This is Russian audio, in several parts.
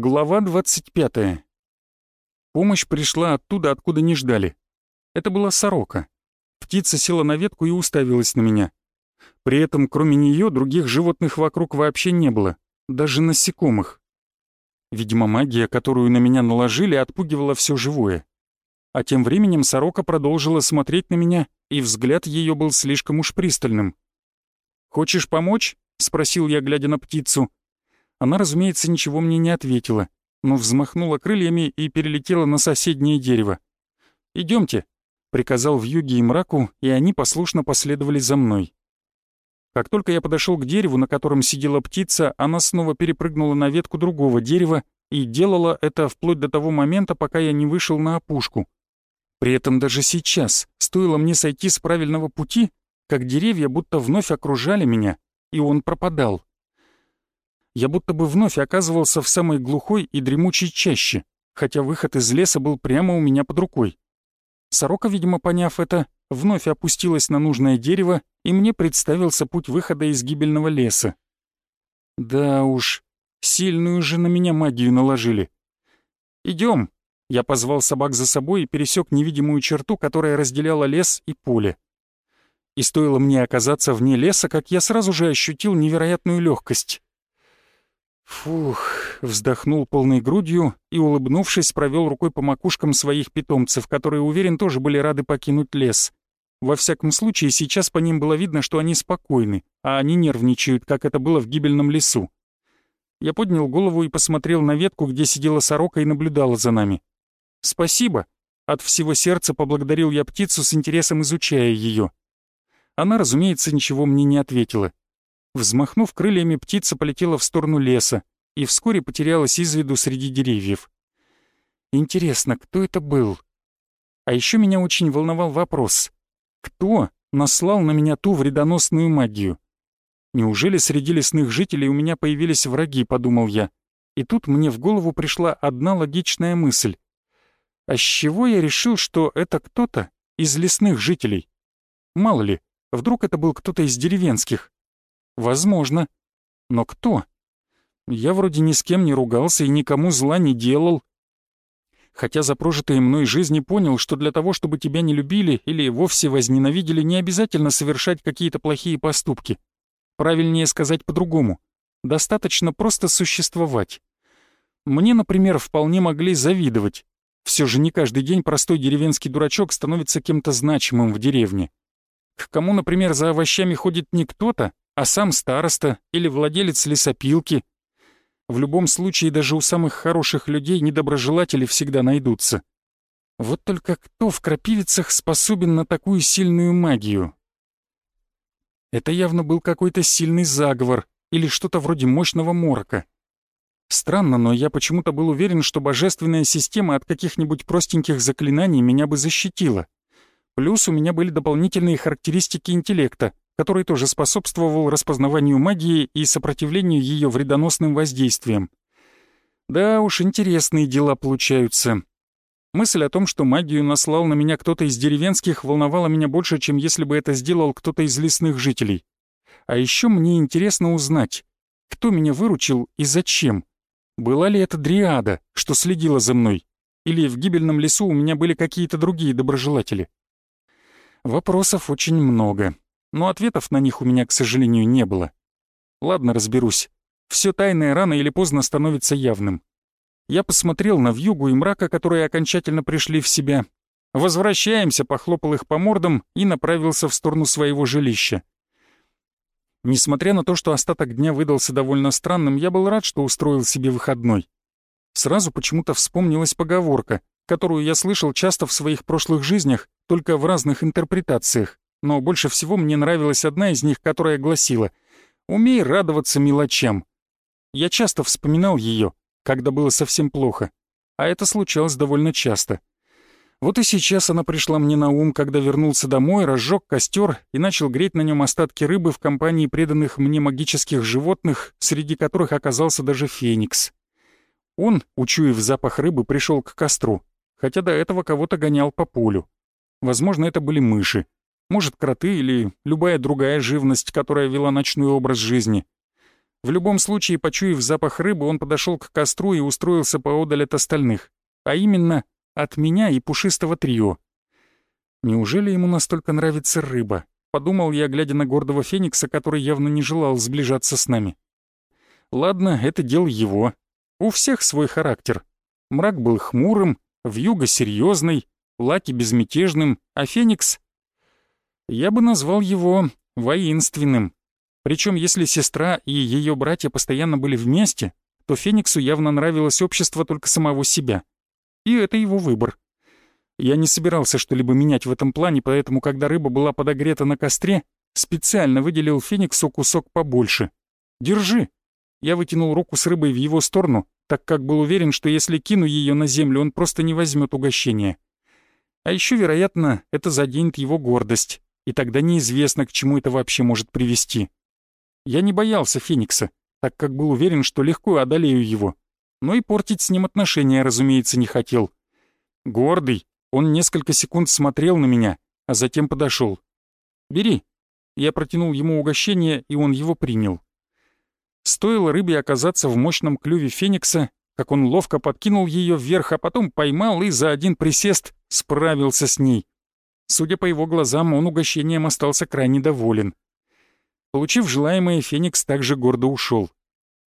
Глава 25. Помощь пришла оттуда, откуда не ждали. Это была сорока. Птица села на ветку и уставилась на меня. При этом, кроме нее, других животных вокруг вообще не было, даже насекомых. Видимо, магия, которую на меня наложили, отпугивала все живое. А тем временем сорока продолжила смотреть на меня, и взгляд ее был слишком уж пристальным. «Хочешь помочь?» — спросил я, глядя на птицу. Она, разумеется, ничего мне не ответила, но взмахнула крыльями и перелетела на соседнее дерево. Идемте, приказал вьюге и мраку, и они послушно последовали за мной. Как только я подошел к дереву, на котором сидела птица, она снова перепрыгнула на ветку другого дерева и делала это вплоть до того момента, пока я не вышел на опушку. При этом даже сейчас, стоило мне сойти с правильного пути, как деревья будто вновь окружали меня, и он пропадал я будто бы вновь оказывался в самой глухой и дремучей чаще, хотя выход из леса был прямо у меня под рукой. Сорока, видимо, поняв это, вновь опустилась на нужное дерево, и мне представился путь выхода из гибельного леса. Да уж, сильную же на меня магию наложили. Идем. Я позвал собак за собой и пересек невидимую черту, которая разделяла лес и поле. И стоило мне оказаться вне леса, как я сразу же ощутил невероятную легкость. Фух, вздохнул полной грудью и, улыбнувшись, провел рукой по макушкам своих питомцев, которые, уверен, тоже были рады покинуть лес. Во всяком случае, сейчас по ним было видно, что они спокойны, а они нервничают, как это было в гибельном лесу. Я поднял голову и посмотрел на ветку, где сидела сорока и наблюдала за нами. «Спасибо!» От всего сердца поблагодарил я птицу с интересом, изучая ее. Она, разумеется, ничего мне не ответила. Взмахнув крыльями, птица полетела в сторону леса и вскоре потерялась из виду среди деревьев. Интересно, кто это был? А еще меня очень волновал вопрос. Кто наслал на меня ту вредоносную магию? Неужели среди лесных жителей у меня появились враги, подумал я. И тут мне в голову пришла одна логичная мысль. А с чего я решил, что это кто-то из лесных жителей? Мало ли, вдруг это был кто-то из деревенских. Возможно. Но кто? Я вроде ни с кем не ругался и никому зла не делал. Хотя за прожитые мной жизни понял, что для того, чтобы тебя не любили или вовсе возненавидели, не обязательно совершать какие-то плохие поступки. Правильнее сказать по-другому. Достаточно просто существовать. Мне, например, вполне могли завидовать. Все же не каждый день простой деревенский дурачок становится кем-то значимым в деревне. К кому, например, за овощами ходит не кто-то, а сам староста или владелец лесопилки. В любом случае, даже у самых хороших людей недоброжелатели всегда найдутся. Вот только кто в крапивицах способен на такую сильную магию? Это явно был какой-то сильный заговор или что-то вроде мощного морока. Странно, но я почему-то был уверен, что божественная система от каких-нибудь простеньких заклинаний меня бы защитила. Плюс у меня были дополнительные характеристики интеллекта, который тоже способствовал распознаванию магии и сопротивлению ее вредоносным воздействиям. Да уж, интересные дела получаются. Мысль о том, что магию наслал на меня кто-то из деревенских, волновала меня больше, чем если бы это сделал кто-то из лесных жителей. А еще мне интересно узнать, кто меня выручил и зачем. Была ли это дриада, что следила за мной? Или в гибельном лесу у меня были какие-то другие доброжелатели? Вопросов очень много но ответов на них у меня, к сожалению, не было. Ладно, разберусь. Все тайное рано или поздно становится явным. Я посмотрел на вьюгу и мрака, которые окончательно пришли в себя. «Возвращаемся», похлопал их по мордам и направился в сторону своего жилища. Несмотря на то, что остаток дня выдался довольно странным, я был рад, что устроил себе выходной. Сразу почему-то вспомнилась поговорка, которую я слышал часто в своих прошлых жизнях, только в разных интерпретациях но больше всего мне нравилась одна из них, которая гласила «Умей радоваться мелочам». Я часто вспоминал ее, когда было совсем плохо, а это случалось довольно часто. Вот и сейчас она пришла мне на ум, когда вернулся домой, разжег костер и начал греть на нем остатки рыбы в компании преданных мне магических животных, среди которых оказался даже феникс. Он, учуяв запах рыбы, пришел к костру, хотя до этого кого-то гонял по полю. Возможно, это были мыши может, кроты или любая другая живность, которая вела ночной образ жизни. В любом случае, почуяв запах рыбы, он подошел к костру и устроился поодаль от остальных, а именно от меня и пушистого трио. Неужели ему настолько нравится рыба? Подумал я, глядя на гордого феникса, который явно не желал сближаться с нами. Ладно, это дело его. У всех свой характер. Мрак был хмурым, вьюга серьезный, Лаки безмятежным, а Феникс... Я бы назвал его воинственным. Причем, если сестра и ее братья постоянно были вместе, то Фениксу явно нравилось общество только самого себя. И это его выбор. Я не собирался что-либо менять в этом плане, поэтому, когда рыба была подогрета на костре, специально выделил Фениксу кусок побольше. «Держи!» Я вытянул руку с рыбой в его сторону, так как был уверен, что если кину ее на землю, он просто не возьмет угощение. А еще, вероятно, это заденет его гордость, и тогда неизвестно, к чему это вообще может привести. Я не боялся Феникса, так как был уверен, что легко одолею его, но и портить с ним отношения, разумеется, не хотел. Гордый, он несколько секунд смотрел на меня, а затем подошел. «Бери». Я протянул ему угощение, и он его принял. Стоило рыбе оказаться в мощном клюве феникса, как он ловко подкинул ее вверх, а потом поймал и за один присест справился с ней. Судя по его глазам, он угощением остался крайне доволен. Получив желаемое, Феникс также гордо ушел.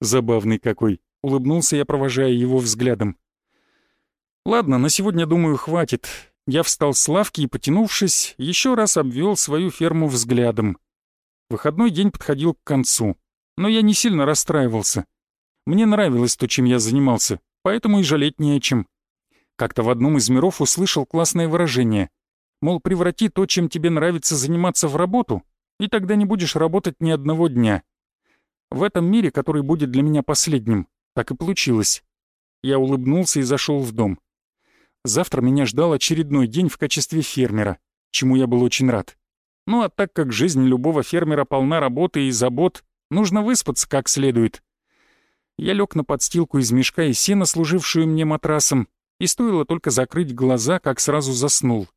Забавный какой, улыбнулся я, провожая его взглядом. Ладно, на сегодня, думаю, хватит. Я встал с лавки и, потянувшись, еще раз обвел свою ферму взглядом. Выходной день подходил к концу, но я не сильно расстраивался. Мне нравилось то, чем я занимался, поэтому и жалеть не о чем. Как-то в одном из миров услышал классное выражение. Мол, преврати то, чем тебе нравится заниматься, в работу, и тогда не будешь работать ни одного дня. В этом мире, который будет для меня последним, так и получилось. Я улыбнулся и зашел в дом. Завтра меня ждал очередной день в качестве фермера, чему я был очень рад. Ну а так как жизнь любого фермера полна работы и забот, нужно выспаться как следует. Я лег на подстилку из мешка и сена, служившую мне матрасом, и стоило только закрыть глаза, как сразу заснул.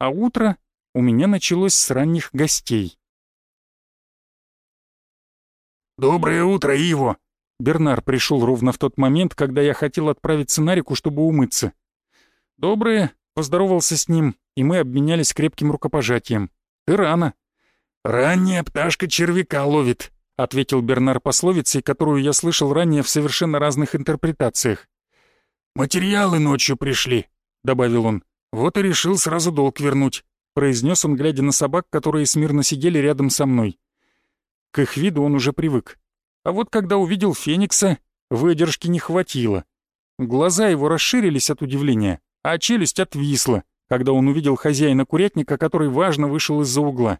А утро у меня началось с ранних гостей. «Доброе утро, Иво!» Бернар пришел ровно в тот момент, когда я хотел отправиться на реку, чтобы умыться. «Доброе», — поздоровался с ним, и мы обменялись крепким рукопожатием. «Ты рано». «Ранняя пташка червяка ловит», — ответил Бернар пословицей, которую я слышал ранее в совершенно разных интерпретациях. «Материалы ночью пришли», — добавил он. «Вот и решил сразу долг вернуть», — произнес он, глядя на собак, которые смирно сидели рядом со мной. К их виду он уже привык. А вот когда увидел Феникса, выдержки не хватило. Глаза его расширились от удивления а челюсть отвисла, когда он увидел хозяина курятника, который важно вышел из-за угла.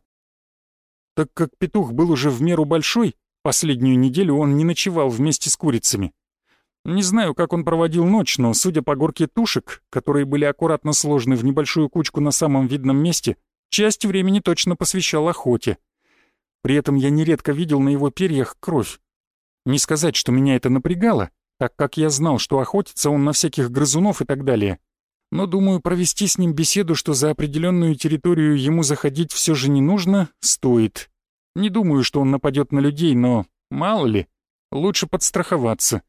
Так как петух был уже в меру большой, последнюю неделю он не ночевал вместе с курицами. Не знаю, как он проводил ночь, но, судя по горке тушек, которые были аккуратно сложены в небольшую кучку на самом видном месте, часть времени точно посвящал охоте. При этом я нередко видел на его перьях кровь. Не сказать, что меня это напрягало, так как я знал, что охотится он на всяких грызунов и так далее но, думаю, провести с ним беседу, что за определенную территорию ему заходить все же не нужно, стоит. Не думаю, что он нападет на людей, но, мало ли, лучше подстраховаться.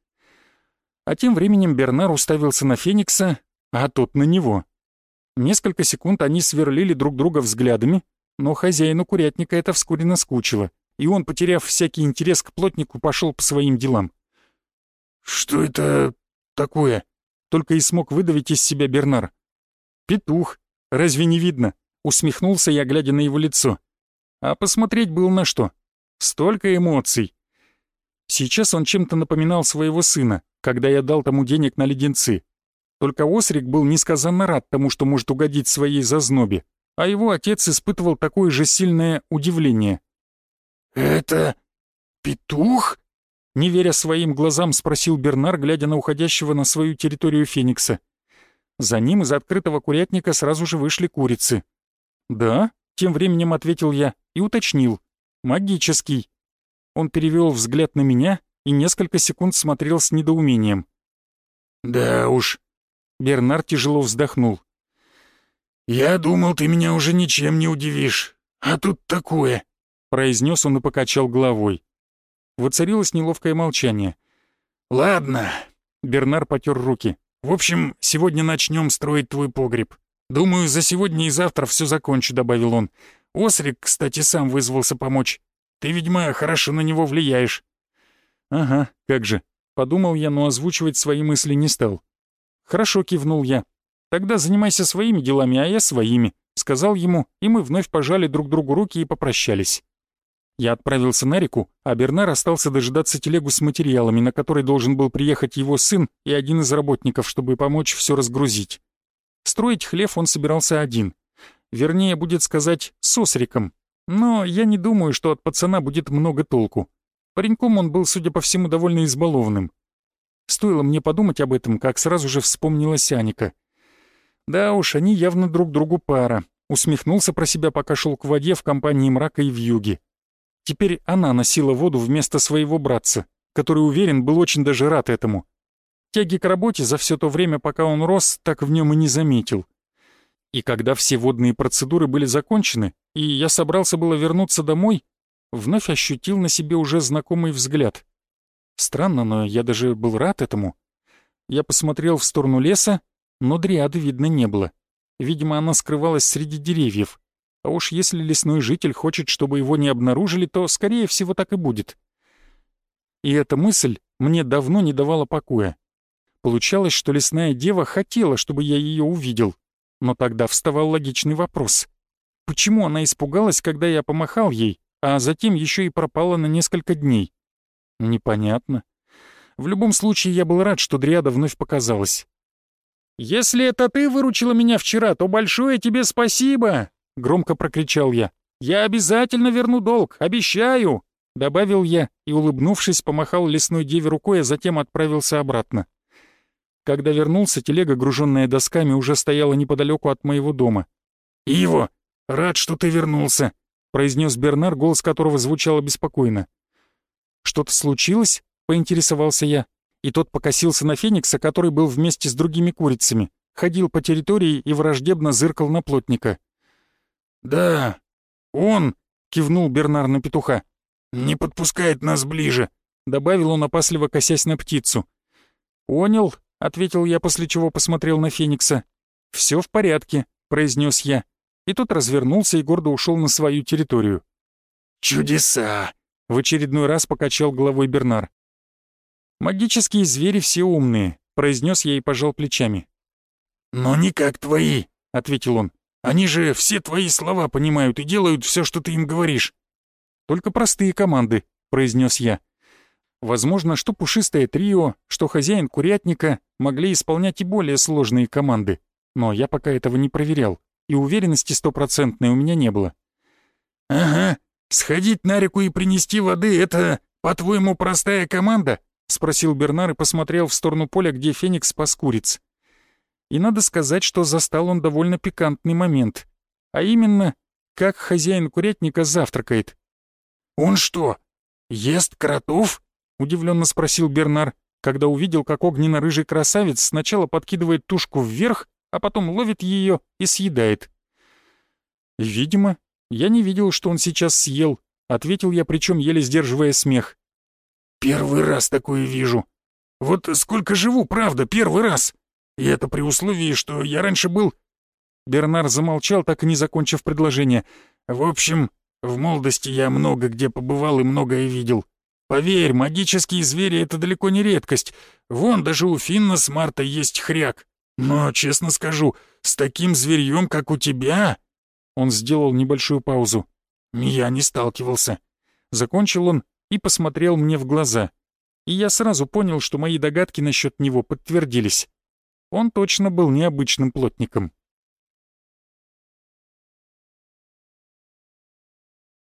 А тем временем Бернар уставился на Феникса, а тот на него. Несколько секунд они сверлили друг друга взглядами, но хозяину курятника это вскоре наскучило, и он, потеряв всякий интерес к плотнику, пошел по своим делам. «Что это такое?» только и смог выдавить из себя Бернар. «Петух! Разве не видно?» — усмехнулся я, глядя на его лицо. А посмотреть было на что. Столько эмоций. Сейчас он чем-то напоминал своего сына, когда я дал тому денег на леденцы. Только Осрик был несказанно рад тому, что может угодить своей зазнобе, а его отец испытывал такое же сильное удивление. «Это петух?» Не веря своим глазам, спросил Бернар, глядя на уходящего на свою территорию Феникса. За ним из открытого курятника сразу же вышли курицы. «Да?» — тем временем ответил я и уточнил. «Магический». Он перевел взгляд на меня и несколько секунд смотрел с недоумением. «Да уж». Бернар тяжело вздохнул. «Я думал, ты меня уже ничем не удивишь, а тут такое», — произнес он и покачал головой. Воцарилось неловкое молчание. «Ладно», — Бернар потер руки. «В общем, сегодня начнем строить твой погреб. Думаю, за сегодня и завтра все закончу», — добавил он. «Осрик, кстати, сам вызвался помочь. Ты, видимо, хорошо на него влияешь». «Ага, как же». Подумал я, но озвучивать свои мысли не стал. «Хорошо», — кивнул я. «Тогда занимайся своими делами, а я своими», — сказал ему, и мы вновь пожали друг другу руки и попрощались. Я отправился на реку, а Бернар остался дожидаться телегу с материалами, на которой должен был приехать его сын и один из работников, чтобы помочь все разгрузить. Строить хлев он собирался один. Вернее, будет сказать, с Осриком. Но я не думаю, что от пацана будет много толку. Пареньком он был, судя по всему, довольно избалованным. Стоило мне подумать об этом, как сразу же вспомнилась Аника. Да уж, они явно друг другу пара. Усмехнулся про себя, пока шел к воде в компании мрака и вьюги. Теперь она носила воду вместо своего братца, который, уверен, был очень даже рад этому. Тяги к работе за все то время, пока он рос, так в нем и не заметил. И когда все водные процедуры были закончены, и я собрался было вернуться домой, вновь ощутил на себе уже знакомый взгляд. Странно, но я даже был рад этому. Я посмотрел в сторону леса, но дриады видно не было. Видимо, она скрывалась среди деревьев. А уж если лесной житель хочет, чтобы его не обнаружили, то, скорее всего, так и будет. И эта мысль мне давно не давала покоя. Получалось, что лесная дева хотела, чтобы я ее увидел. Но тогда вставал логичный вопрос. Почему она испугалась, когда я помахал ей, а затем еще и пропала на несколько дней? Непонятно. В любом случае, я был рад, что Дриада вновь показалась. «Если это ты выручила меня вчера, то большое тебе спасибо!» — громко прокричал я. «Я обязательно верну долг, обещаю!» — добавил я и, улыбнувшись, помахал лесной деве рукой, а затем отправился обратно. Когда вернулся, телега, груженная досками, уже стояла неподалеку от моего дома. «Иво, рад, что ты вернулся», — произнес Бернар, голос которого звучал обеспокоенно. «Что-то случилось?» — поинтересовался я. И тот покосился на Феникса, который был вместе с другими курицами, ходил по территории и враждебно зыркал на плотника. «Да, он», — кивнул Бернар на петуха, — «не подпускает нас ближе», — добавил он, опасливо косясь на птицу. «Понял», — ответил я, после чего посмотрел на Феникса. «Все в порядке», — произнес я. И тот развернулся и гордо ушел на свою территорию. «Чудеса!» — в очередной раз покачал головой Бернар. «Магические звери все умные», — произнес я и пожал плечами. «Но не как твои», — ответил он. Они же все твои слова понимают и делают все, что ты им говоришь». «Только простые команды», — произнес я. Возможно, что пушистое трио, что хозяин курятника могли исполнять и более сложные команды, но я пока этого не проверял, и уверенности стопроцентной у меня не было. «Ага, сходить на реку и принести воды — это, по-твоему, простая команда?» — спросил Бернар и посмотрел в сторону поля, где Феникс спас куриц. И надо сказать, что застал он довольно пикантный момент. А именно, как хозяин курятника завтракает. «Он что, ест кротов?» — удивленно спросил Бернар, когда увидел, как огненно-рыжий красавец сначала подкидывает тушку вверх, а потом ловит ее и съедает. «Видимо, я не видел, что он сейчас съел», — ответил я, причем еле сдерживая смех. «Первый раз такое вижу. Вот сколько живу, правда, первый раз!» И это при условии, что я раньше был...» Бернар замолчал, так и не закончив предложение. «В общем, в молодости я много где побывал и многое видел. Поверь, магические звери — это далеко не редкость. Вон, даже у Финна с Марта есть хряк. Но, честно скажу, с таким зверьем, как у тебя...» Он сделал небольшую паузу. «Я не сталкивался». Закончил он и посмотрел мне в глаза. И я сразу понял, что мои догадки насчет него подтвердились. Он точно был необычным плотником.